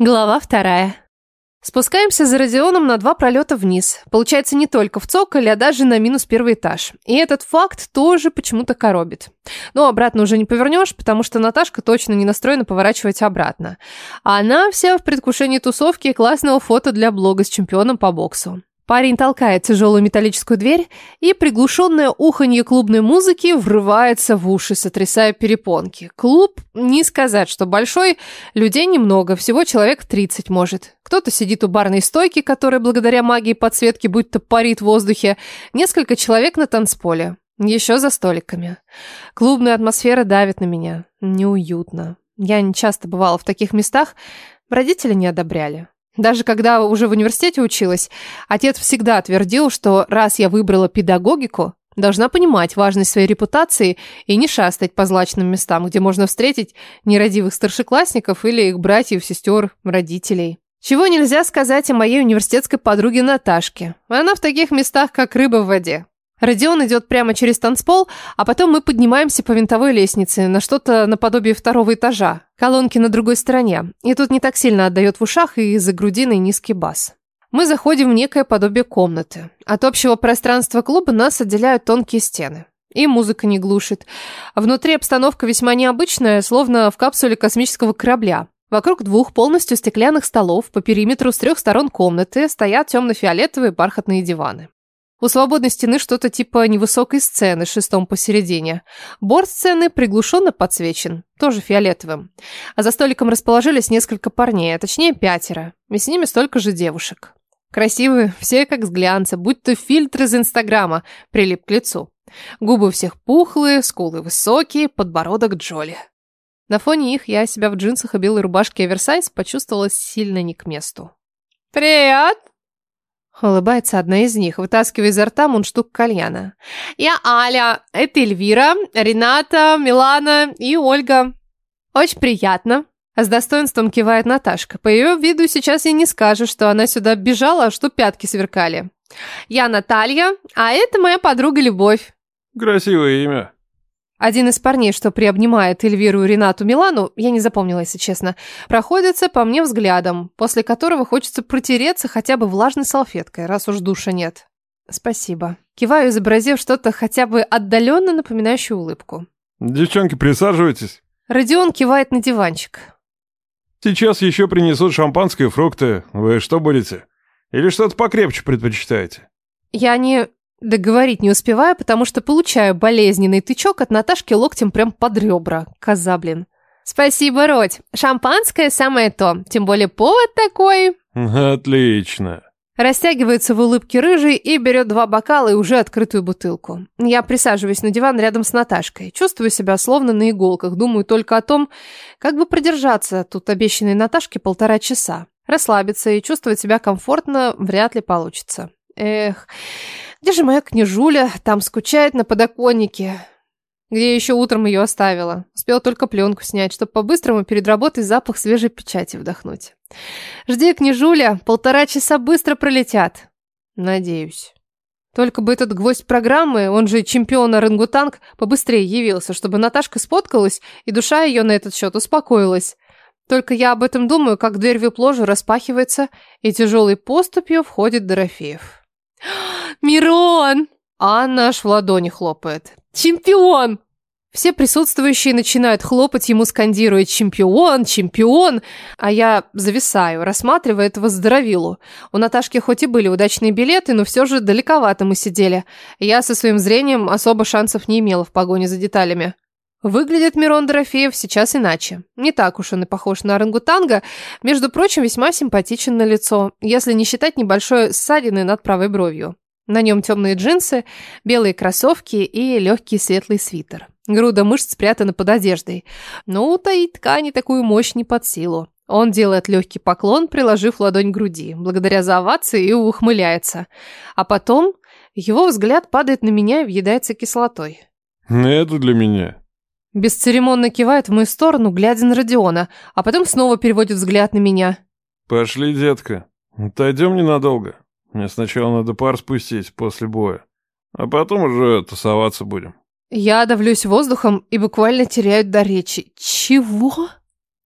Глава вторая. Спускаемся за Родионом на два пролета вниз. Получается не только в цоколе, а даже на минус первый этаж. И этот факт тоже почему-то коробит. Но обратно уже не повернешь, потому что Наташка точно не настроена поворачивать обратно. Она вся в предвкушении тусовки и классного фото для блога с чемпионом по боксу. Парень толкает тяжелую металлическую дверь, и приглушенное уханье клубной музыки врывается в уши, сотрясая перепонки. Клуб, не сказать, что большой, людей немного, всего человек 30 может. Кто-то сидит у барной стойки, которая благодаря магии подсветки будто парит в воздухе, несколько человек на танцполе, еще за столиками. Клубная атмосфера давит на меня. Неуютно. Я не часто бывала в таких местах, родители не одобряли. Даже когда уже в университете училась, отец всегда твердил, что раз я выбрала педагогику, должна понимать важность своей репутации и не шастать по злачным местам, где можно встретить нерадивых старшеклассников или их братьев, сестер, родителей. Чего нельзя сказать о моей университетской подруге Наташке. Она в таких местах, как рыба в воде. Родион идет прямо через танцпол, а потом мы поднимаемся по винтовой лестнице на что-то наподобие второго этажа. Колонки на другой стороне. И тут не так сильно отдает в ушах и из-за грудины низкий бас. Мы заходим в некое подобие комнаты. От общего пространства клуба нас отделяют тонкие стены. И музыка не глушит. Внутри обстановка весьма необычная, словно в капсуле космического корабля. Вокруг двух полностью стеклянных столов по периметру с трех сторон комнаты стоят темно-фиолетовые бархатные диваны. У свободной стены что-то типа невысокой сцены, шестом посередине. Борт сцены приглушенно подсвечен, тоже фиолетовым. А за столиком расположились несколько парней, а точнее пятеро. И с ними столько же девушек. Красивые, все как с глянца, будто фильтр из Инстаграма прилип к лицу. Губы всех пухлые, скулы высокие, подбородок Джоли. На фоне их я себя в джинсах и белой рубашке оверсайз почувствовала сильно не к месту. «Привет!» Улыбается одна из них, вытаскивая изо рта мундштук кальяна. «Я Аля, это Эльвира, Рената, Милана и Ольга. Очень приятно». С достоинством кивает Наташка. По ее виду сейчас я не скажу, что она сюда бежала, а что пятки сверкали. «Я Наталья, а это моя подруга Любовь». «Красивое имя», один из парней, что приобнимает Эльвиру и Ренату Милану, я не запомнила, если честно, проходится по мне взглядом, после которого хочется протереться хотя бы влажной салфеткой, раз уж душа нет. Спасибо. Киваю, изобразив что-то хотя бы отдаленно напоминающее улыбку. Девчонки, присаживайтесь. Родион кивает на диванчик. Сейчас еще принесут шампанское и фрукты. Вы что будете? Или что-то покрепче предпочитаете? Я не... Договорить не успеваю, потому что получаю болезненный тычок от Наташки локтем прям под ребра. Коза, блин. Спасибо, Родь. Шампанское самое то. Тем более повод такой. Отлично. Растягивается в улыбке рыжий и берет два бокала и уже открытую бутылку. Я присаживаюсь на диван рядом с Наташкой. Чувствую себя словно на иголках. Думаю только о том, как бы продержаться тут обещанной Наташке полтора часа. Расслабиться и чувствовать себя комфортно вряд ли получится. Эх, где же моя княжуля? Там скучает на подоконнике. Где я еще утром ее оставила. Успела только пленку снять, чтобы по-быстрому перед работой запах свежей печати вдохнуть. Жди, княжуля, полтора часа быстро пролетят. Надеюсь. Только бы этот гвоздь программы, он же чемпион орангутанг, побыстрее явился, чтобы Наташка споткалась, и душа ее на этот счет успокоилась. Только я об этом думаю, как дверь в ложу распахивается, и тяжелой поступью входит Дорофеев. «Мирон!» Анна аж в ладони хлопает. «Чемпион!» Все присутствующие начинают хлопать ему, скандируя «Чемпион! Чемпион!» А я зависаю, рассматривая этого здоровилу. У Наташки хоть и были удачные билеты, но все же далековато мы сидели. Я со своим зрением особо шансов не имела в погоне за деталями. Выглядит Мирон Дорофеев сейчас иначе. Не так уж он и похож на орангутанга, между прочим, весьма симпатичен на лицо, если не считать небольшой ссадины над правой бровью. На нем темные джинсы, белые кроссовки и легкий светлый свитер. Груда мышц спрятана под одеждой. Но утаить ткани такую мощь не под силу. Он делает легкий поклон, приложив ладонь к груди, благодаря за овации и ухмыляется. А потом его взгляд падает на меня и въедается кислотой. «Это для меня», Бесцеремонно кивает в мою сторону, глядя на Родиона, а потом снова переводит взгляд на меня. «Пошли, детка. Отойдем ненадолго. Мне сначала надо пар спустить после боя, а потом уже тусоваться будем». Я давлюсь воздухом и буквально теряю до речи. «Чего?»